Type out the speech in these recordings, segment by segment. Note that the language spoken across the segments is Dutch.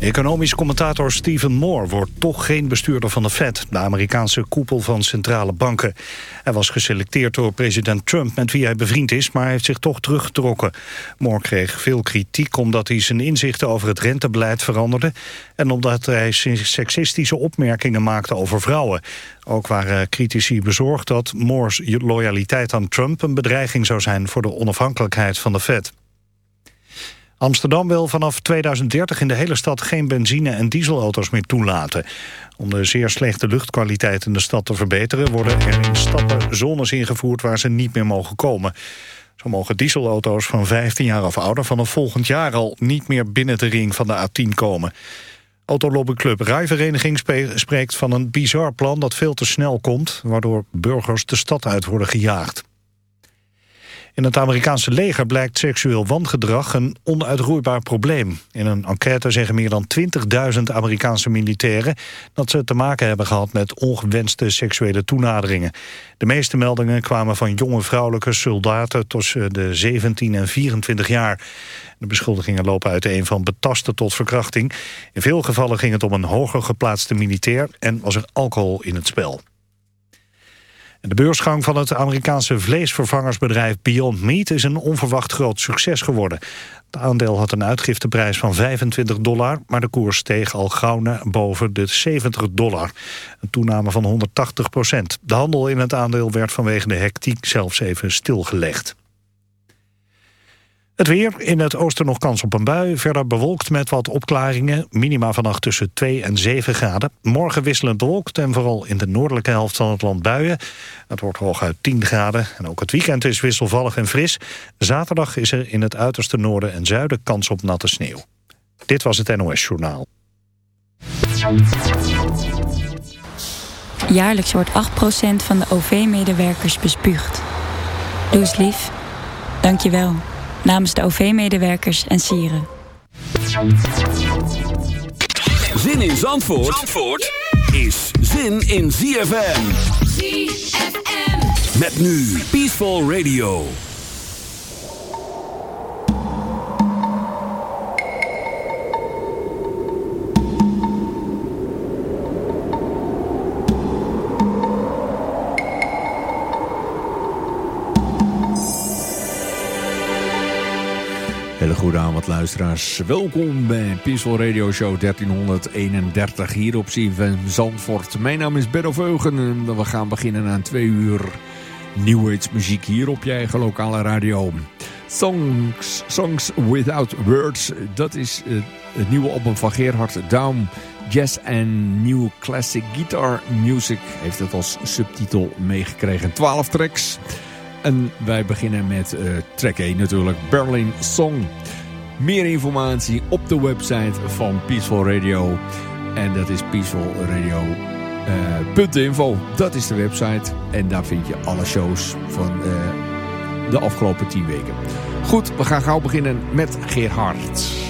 Economisch commentator Stephen Moore wordt toch geen bestuurder van de Fed... de Amerikaanse koepel van centrale banken. Hij was geselecteerd door president Trump, met wie hij bevriend is... maar hij heeft zich toch teruggetrokken. Moore kreeg veel kritiek omdat hij zijn inzichten over het rentebeleid veranderde... en omdat hij seksistische opmerkingen maakte over vrouwen. Ook waren critici bezorgd dat Moore's loyaliteit aan Trump... een bedreiging zou zijn voor de onafhankelijkheid van de Fed. Amsterdam wil vanaf 2030 in de hele stad geen benzine- en dieselauto's meer toelaten. Om de zeer slechte luchtkwaliteit in de stad te verbeteren... worden er in stappen zones ingevoerd waar ze niet meer mogen komen. Zo mogen dieselauto's van 15 jaar of ouder vanaf volgend jaar al... niet meer binnen de ring van de A10 komen. Autolobbyclub Rijvereniging spreekt van een bizar plan dat veel te snel komt... waardoor burgers de stad uit worden gejaagd. In het Amerikaanse leger blijkt seksueel wangedrag een onuitroeibaar probleem. In een enquête zeggen meer dan 20.000 Amerikaanse militairen... dat ze te maken hebben gehad met ongewenste seksuele toenaderingen. De meeste meldingen kwamen van jonge vrouwelijke soldaten... tussen de 17 en 24 jaar. De beschuldigingen lopen uiteen van betasten tot verkrachting. In veel gevallen ging het om een hoger geplaatste militair... en was er alcohol in het spel. De beursgang van het Amerikaanse vleesvervangersbedrijf Beyond Meat is een onverwacht groot succes geworden. Het aandeel had een uitgifteprijs van 25 dollar, maar de koers steeg al gauw naar boven de 70 dollar. Een toename van 180 procent. De handel in het aandeel werd vanwege de hectiek zelfs even stilgelegd. Het weer, in het oosten nog kans op een bui. Verder bewolkt met wat opklaringen. Minima vannacht tussen 2 en 7 graden. Morgen wisselend bewolkt en vooral in de noordelijke helft van het land buien. Het wordt hooguit 10 graden. En ook het weekend is wisselvallig en fris. Zaterdag is er in het uiterste noorden en zuiden kans op natte sneeuw. Dit was het NOS Journaal. Jaarlijks wordt 8% van de OV-medewerkers bespuugd. Doe lief. Dank je wel namens de OV-medewerkers en sieren. Zin in Zandvoort, Zandvoort is zin in ZFM. ZFM. Met nu Peaceful Radio. Hele goede avond luisteraars. Welkom bij Peaceful Radio Show 1331 hier op CFM Zandvoort. Mijn naam is Benno Veugen en we gaan beginnen aan twee uur New Age muziek hier op je eigen lokale radio. Songs, Songs Without Words, dat is eh, het nieuwe album van Gerhard Daum. Jazz and New Classic Guitar Music heeft het als subtitel meegekregen. 12 tracks. En wij beginnen met uh, track 1 natuurlijk, Berlin Song. Meer informatie op de website van Peaceful Radio. En dat is peacefulradio.info. Uh, dat is de website. En daar vind je alle shows van uh, de afgelopen 10 weken. Goed, we gaan gauw beginnen met Gerhard.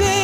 easy.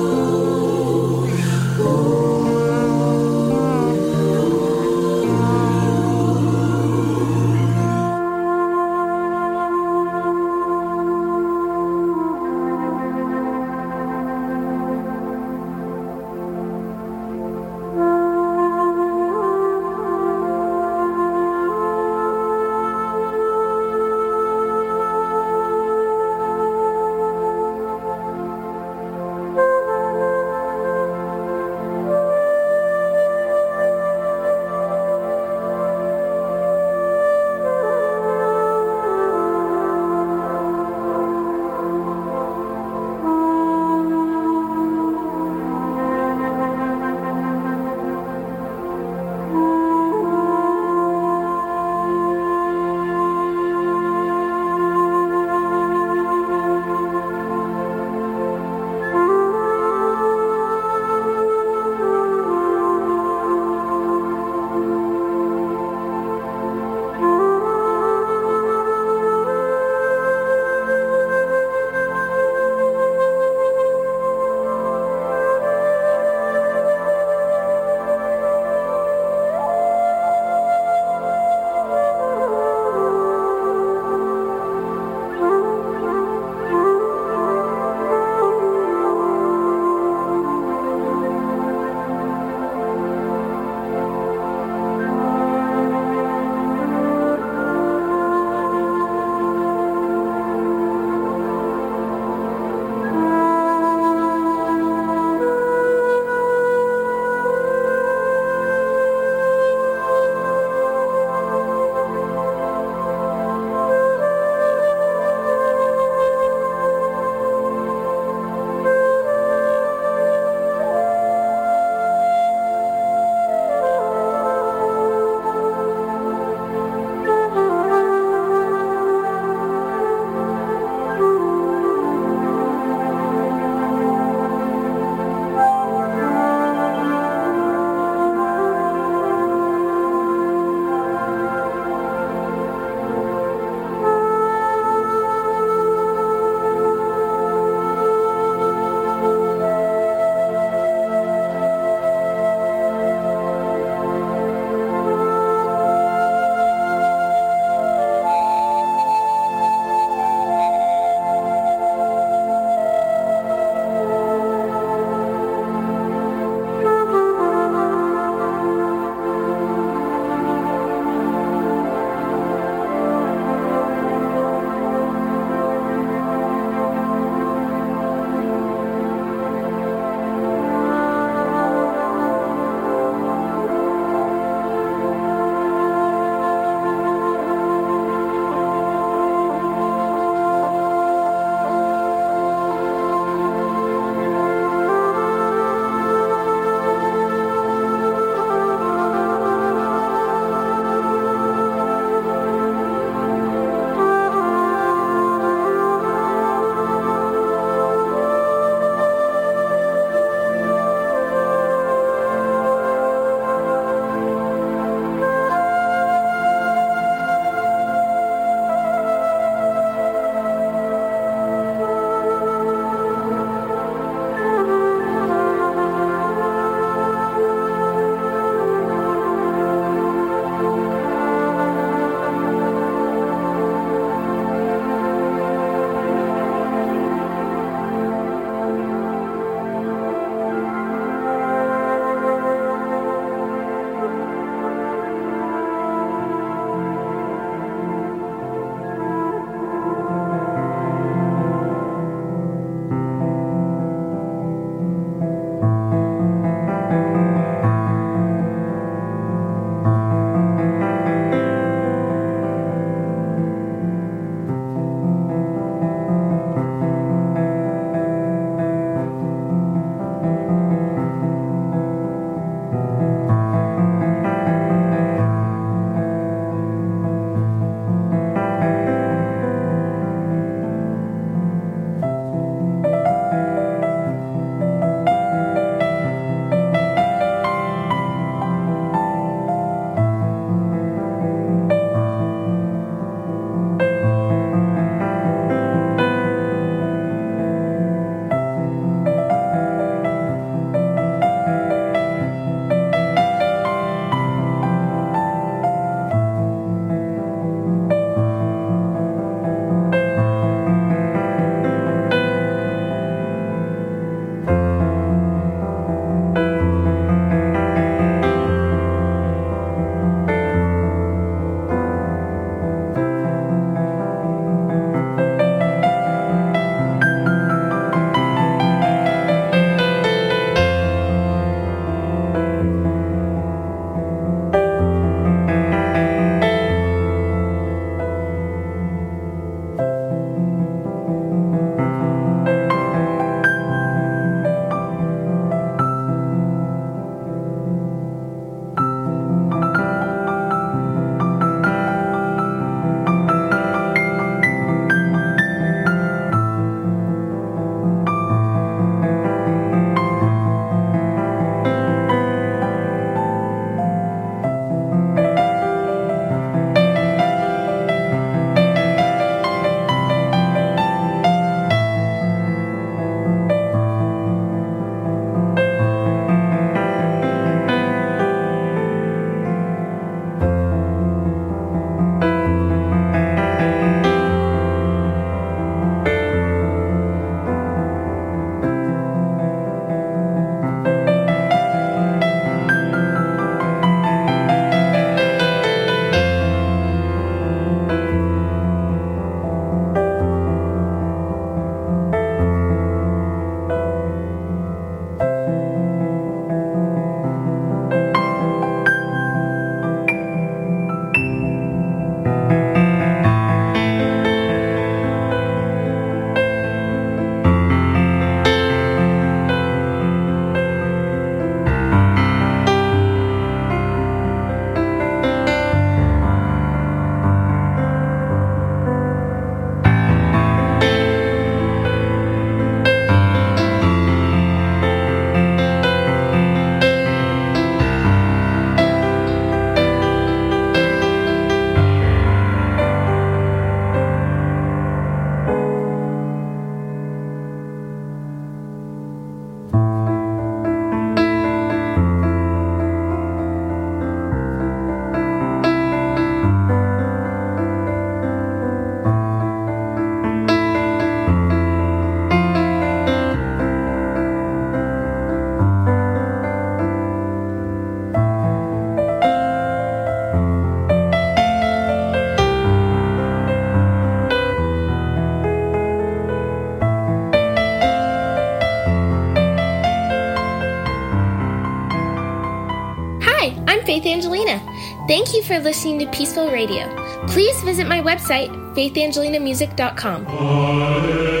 Angelina. Thank you for listening to Peaceful Radio. Please visit my website, faithangelinamusic.com.